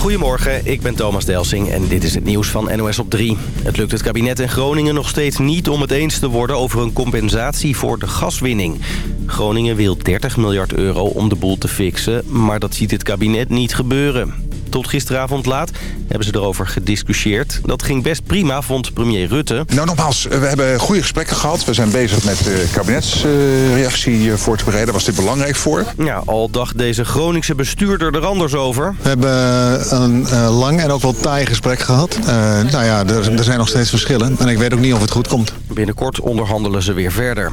Goedemorgen, ik ben Thomas Delsing en dit is het nieuws van NOS op 3. Het lukt het kabinet in Groningen nog steeds niet om het eens te worden over een compensatie voor de gaswinning. Groningen wil 30 miljard euro om de boel te fixen, maar dat ziet het kabinet niet gebeuren. Tot gisteravond laat hebben ze erover gediscussieerd. Dat ging best prima, vond premier Rutte. Nou, nogmaals, we hebben goede gesprekken gehad. We zijn bezig met de kabinetsreactie voor te bereiden. Was dit belangrijk voor. Ja, al dacht deze Groningse bestuurder er anders over. We hebben een uh, lang en ook wel taai gesprek gehad. Uh, nou ja, er, er zijn nog steeds verschillen. En ik weet ook niet of het goed komt. Binnenkort onderhandelen ze weer verder.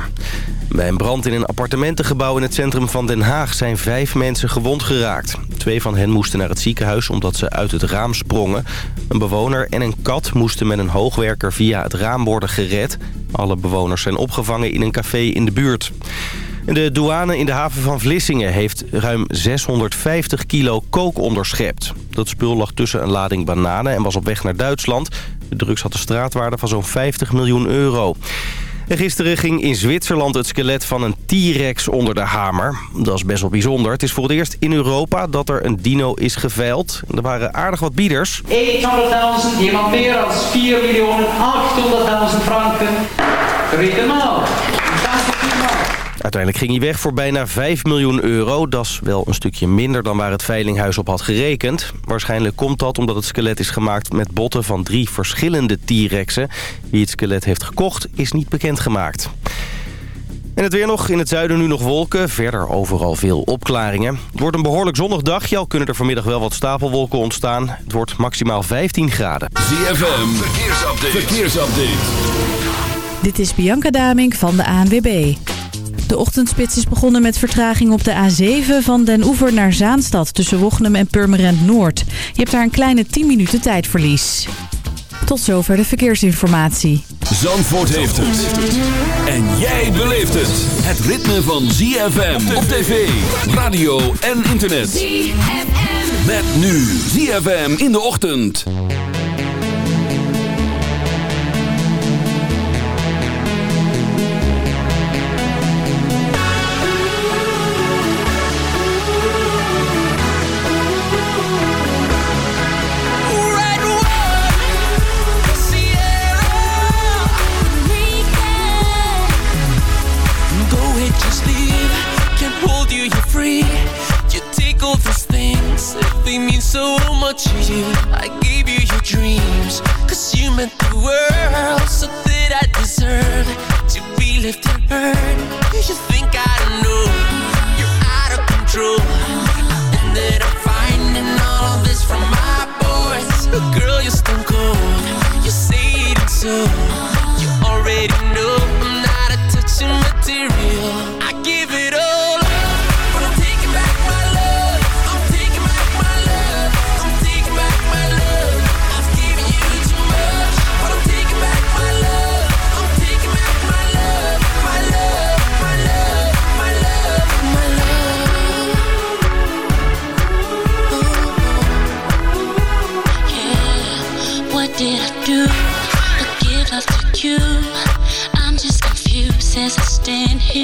Bij een brand in een appartementengebouw in het centrum van Den Haag zijn vijf mensen gewond geraakt. Twee van hen moesten naar het ziekenhuis omdat ze uit het raam sprongen. Een bewoner en een kat moesten met een hoogwerker via het raam worden gered. Alle bewoners zijn opgevangen in een café in de buurt. De douane in de haven van Vlissingen heeft ruim 650 kilo kook onderschept. Dat spul lag tussen een lading bananen en was op weg naar Duitsland. De drugs had een straatwaarde van zo'n 50 miljoen euro. En gisteren ging in Zwitserland het skelet van een T-Rex onder de hamer. Dat is best wel bijzonder. Het is voor het eerst in Europa dat er een dino is geveild. Er waren aardig wat bieders. 800.000, iemand meer dan 4 miljoen 800.000 franken. Nou. Uiteindelijk ging hij weg voor bijna 5 miljoen euro. Dat is wel een stukje minder dan waar het veilinghuis op had gerekend. Waarschijnlijk komt dat omdat het skelet is gemaakt met botten van drie verschillende T-rexen. Wie het skelet heeft gekocht is niet bekendgemaakt. En het weer nog. In het zuiden nu nog wolken. Verder overal veel opklaringen. Het wordt een behoorlijk zonnig dagje. Al kunnen er vanmiddag wel wat stapelwolken ontstaan. Het wordt maximaal 15 graden. ZFM. Verkeersupdate. Verkeersupdate. Dit is Bianca Damink van de ANWB. De ochtendspits is begonnen met vertraging op de A7 van Den Oever naar Zaanstad tussen Wochnum en Purmerend Noord. Je hebt daar een kleine 10 minuten tijdverlies. Tot zover de verkeersinformatie. Zandvoort heeft het. En jij beleeft het. Het ritme van ZFM op tv, radio en internet. ZFM. Met nu ZFM in de ochtend. To you. I gave you your dreams Cause you meant the world So that I deserve To be left and heard You think I don't know You're out of control. I ended up finding all of this from my boys. Girl, you're stone cold You say it so. You already know I'm not a touching material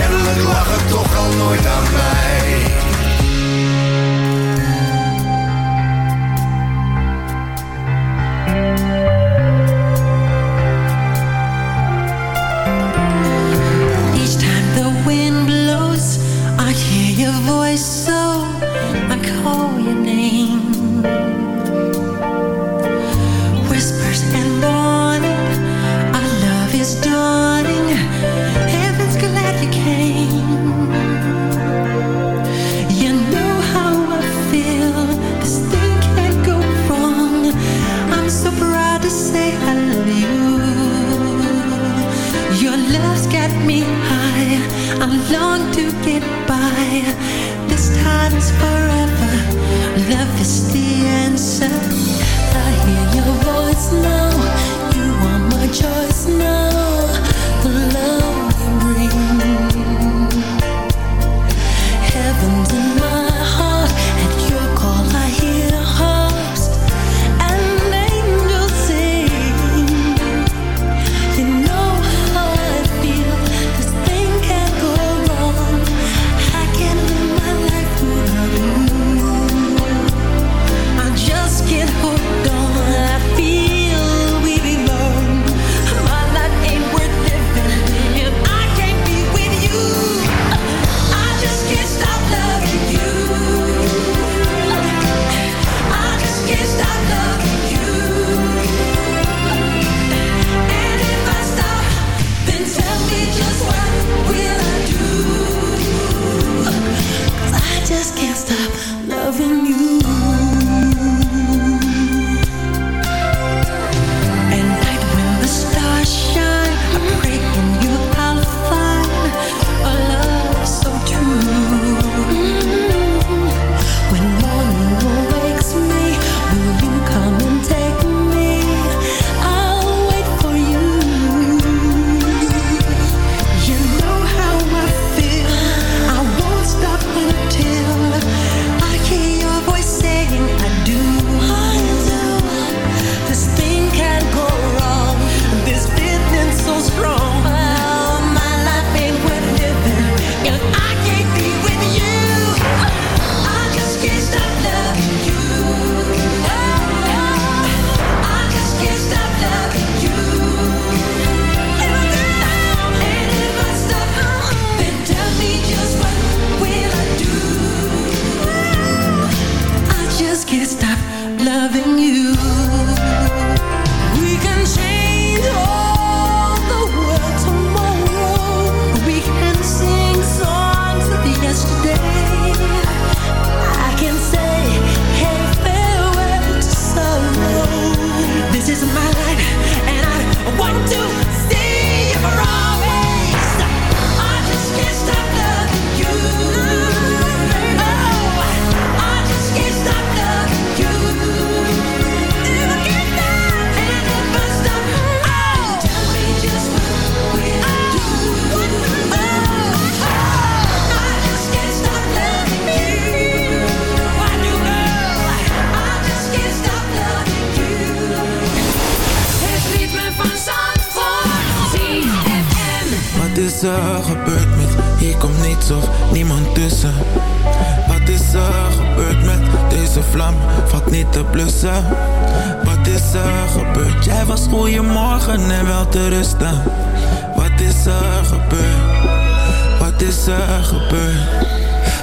Kennelijk lag het toch al nooit aan mij. Each time the wind blows, I hear your voice,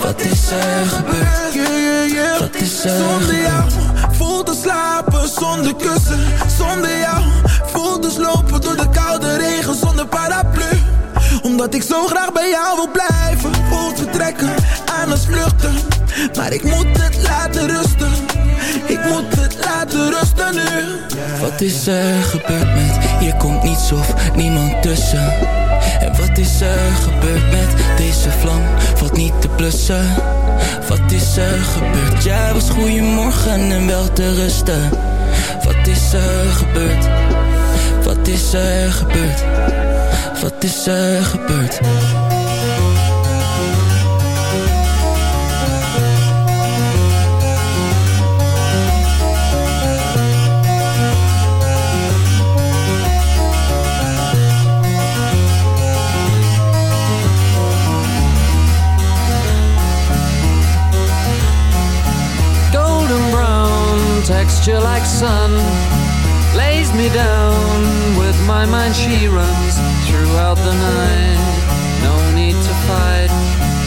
Wat is er gebeurd? Wat is er Zonder jou voel te slapen zonder kussen. Zonder jou voel dus lopen door de koude regen zonder paraplu Omdat ik zo graag bij jou wil blijven. Voelt vertrekken aan het vluchten. Maar ik moet het laten rusten. Ik moet het laten rusten nu. Wat is er gebeurd met Hier komt niets of niemand tussen? En wat is er gebeurd met Deze vlam? Valt niet te blussen. Wat is er gebeurd? Jij was goeiemorgen en wel te rusten. Wat is er gebeurd? Wat is er gebeurd Wat is er gebeurd? Golden brown texture like sun lays me down with my mind she runs throughout the night. No need to fight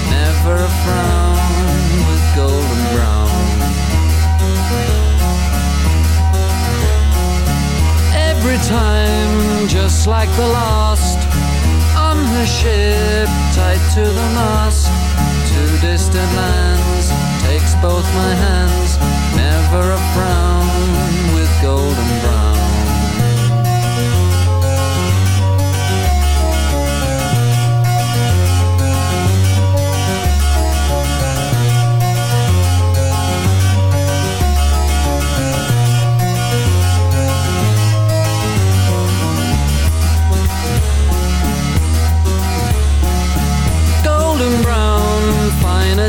never a frown. With golden brown. Every time just like the last on her ship tied to the mast to distant lands takes both my hands never a frown. With golden brown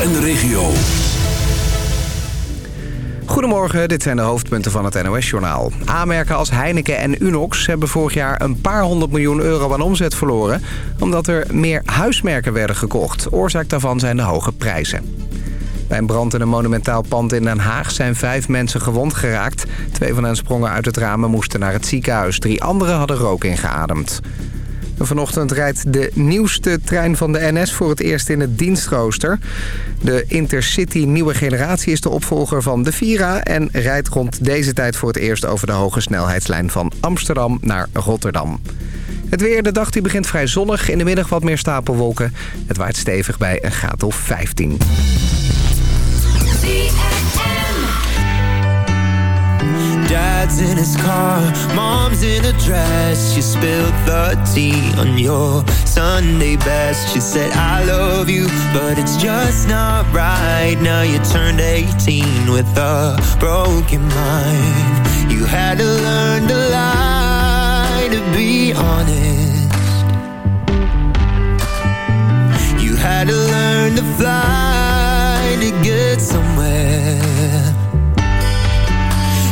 en de regio. Goedemorgen, dit zijn de hoofdpunten van het NOS-journaal. Aanmerken als Heineken en Unox hebben vorig jaar een paar honderd miljoen euro aan omzet verloren... omdat er meer huismerken werden gekocht. Oorzaak daarvan zijn de hoge prijzen. Bij een brand in een monumentaal pand in Den Haag zijn vijf mensen gewond geraakt. Twee van hen sprongen uit het raam en moesten naar het ziekenhuis. Drie anderen hadden rook ingeademd. Vanochtend rijdt de nieuwste trein van de NS voor het eerst in het dienstrooster. De Intercity Nieuwe Generatie is de opvolger van de Vira... en rijdt rond deze tijd voor het eerst over de hoge snelheidslijn van Amsterdam naar Rotterdam. Het weer, de dag die begint vrij zonnig. In de middag wat meer stapelwolken. Het waait stevig bij een graad of 15. Dad's in his car, mom's in a dress. She spilled the tea on your Sunday best. She said, I love you, but it's just not right. Now you turned 18 with a broken mind. You had to learn to lie to be honest. You had to learn to fly to get somewhere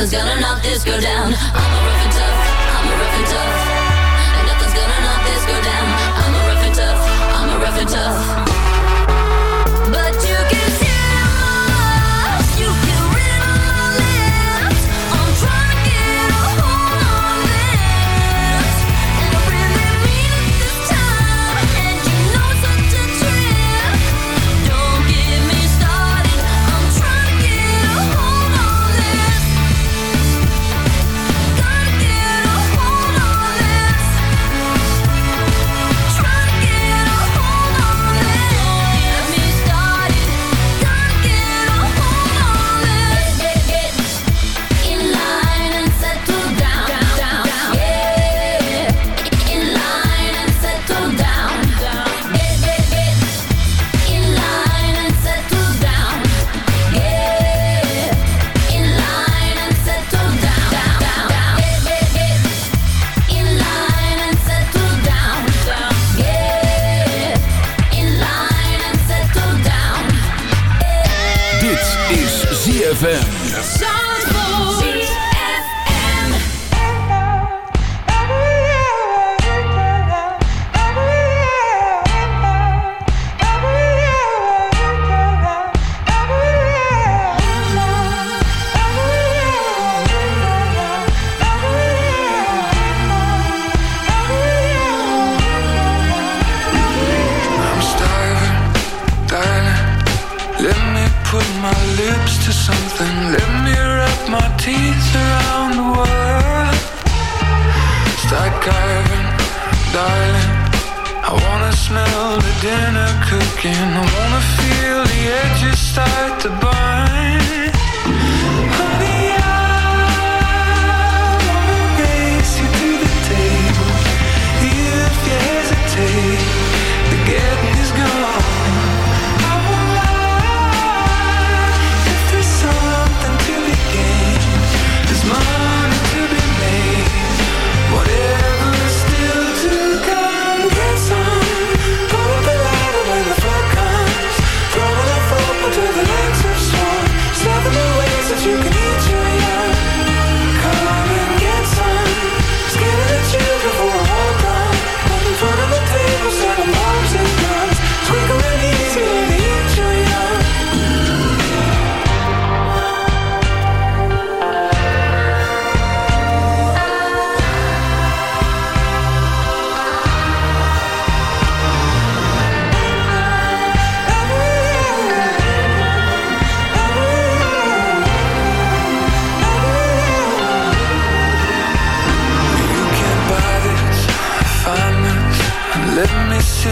nothing's gonna knock this girl down. put my lips to something. Let me wrap my teeth around the word. Start carving, darling. I wanna smell the dinner cooking. I wanna feel the edges start to burn. Honey,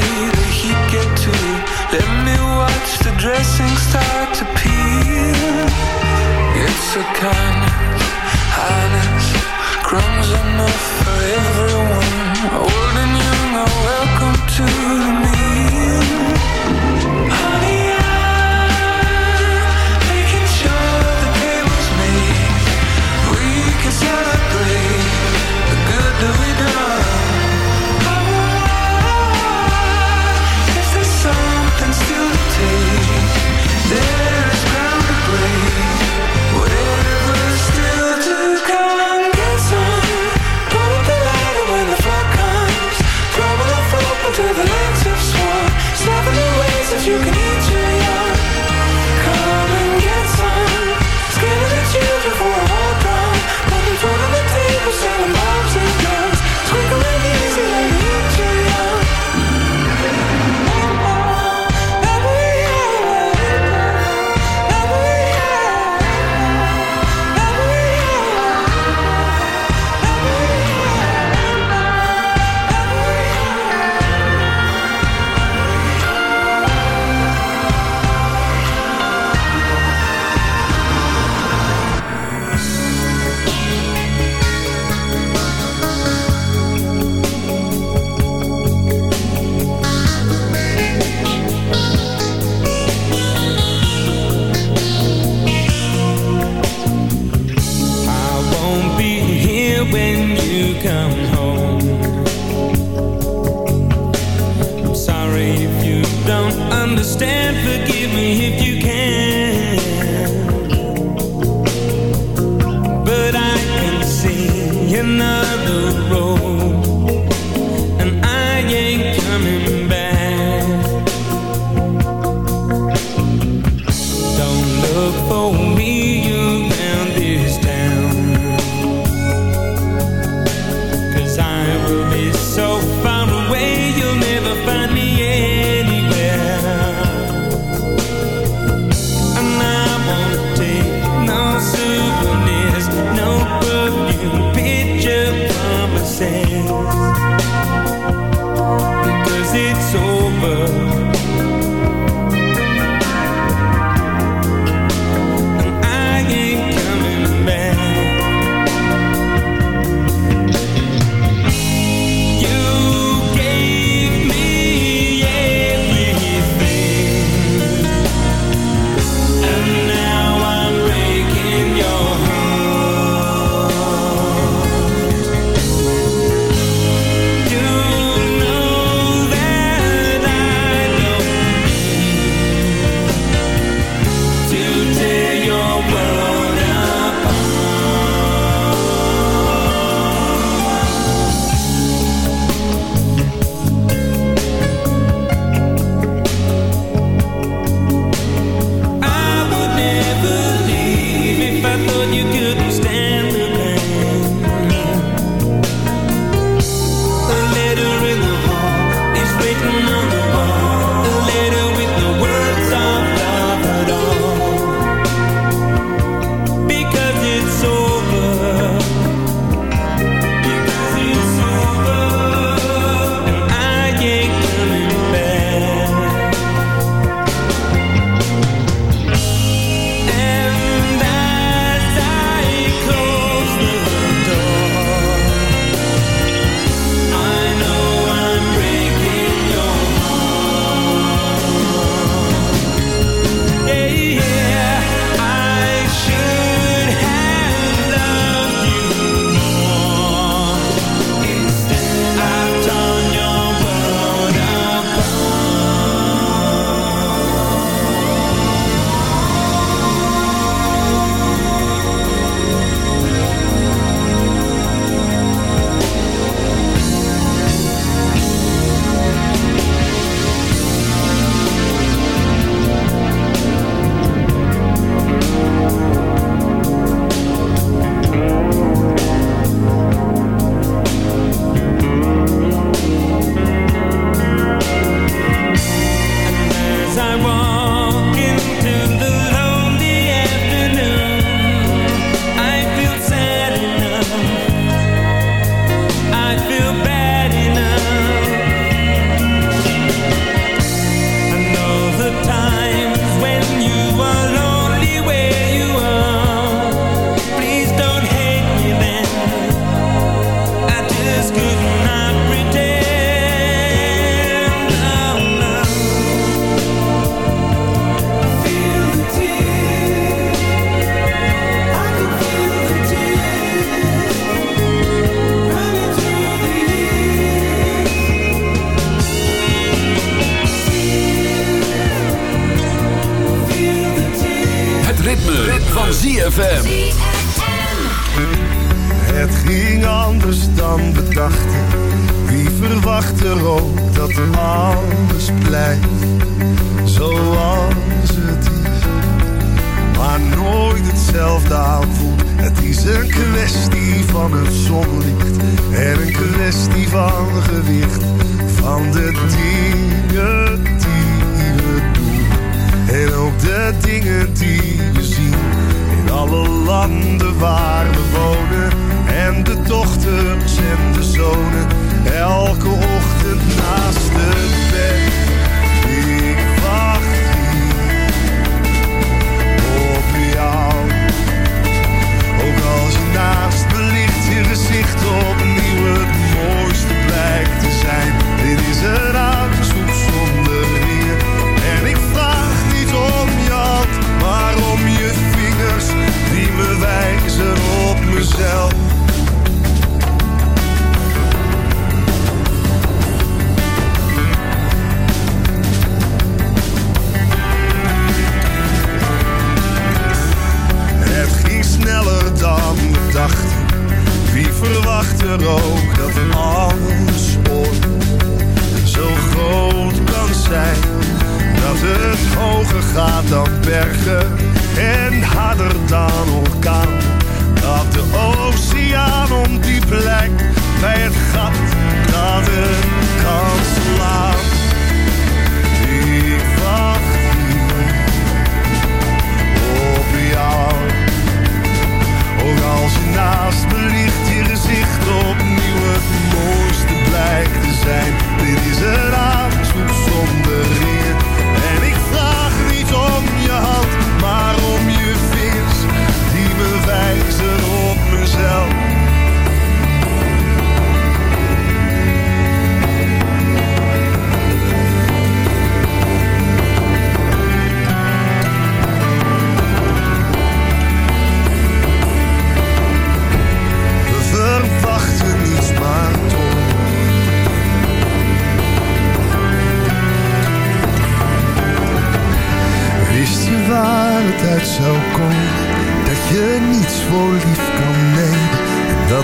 the to Let me watch the dressing start to peel It's a kindness, Crumbs enough for everyone Old and young are welcome to the meal. Dingen die we zien. In alle landen waar we wonen en de dochters en de zonen. Elke ochtend naast het bed. Ik wacht hier op jou. Ook als je naast me je gezicht opnieuw het mooiste blijkt te zijn. Dit is een aanzoek die me wijzen op mezelf. Het ging sneller dan we dachten. Wie verwacht er ook dat alles ooit zo groot kan zijn? Dat het hoger gaat dan bergen en harder dan orkaan. Dat de oceaan om die plek bij het gat dat het kan slaan. Ik wacht hier op jou. Ook als je naast me ligt, je gezicht opnieuw het mooiste blijkt te zijn. Dit is een aanzoek zonder eer.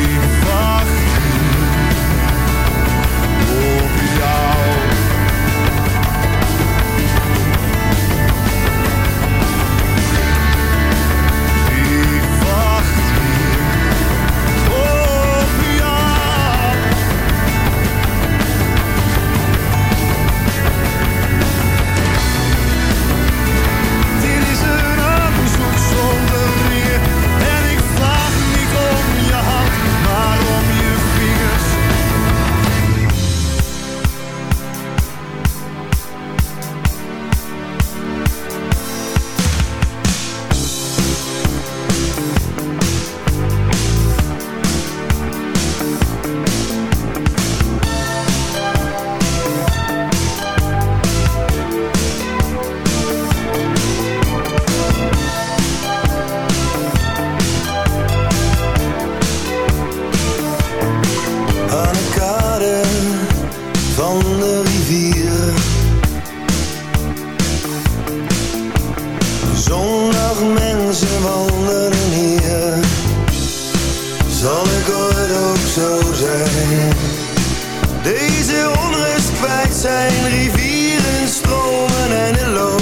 Ik wacht op jou. Van de rivier. Zondagmensen wandelen hier. Zal ik ooit ook zo zijn? Deze onrust kwijt zijn rivieren stromen eindeloos.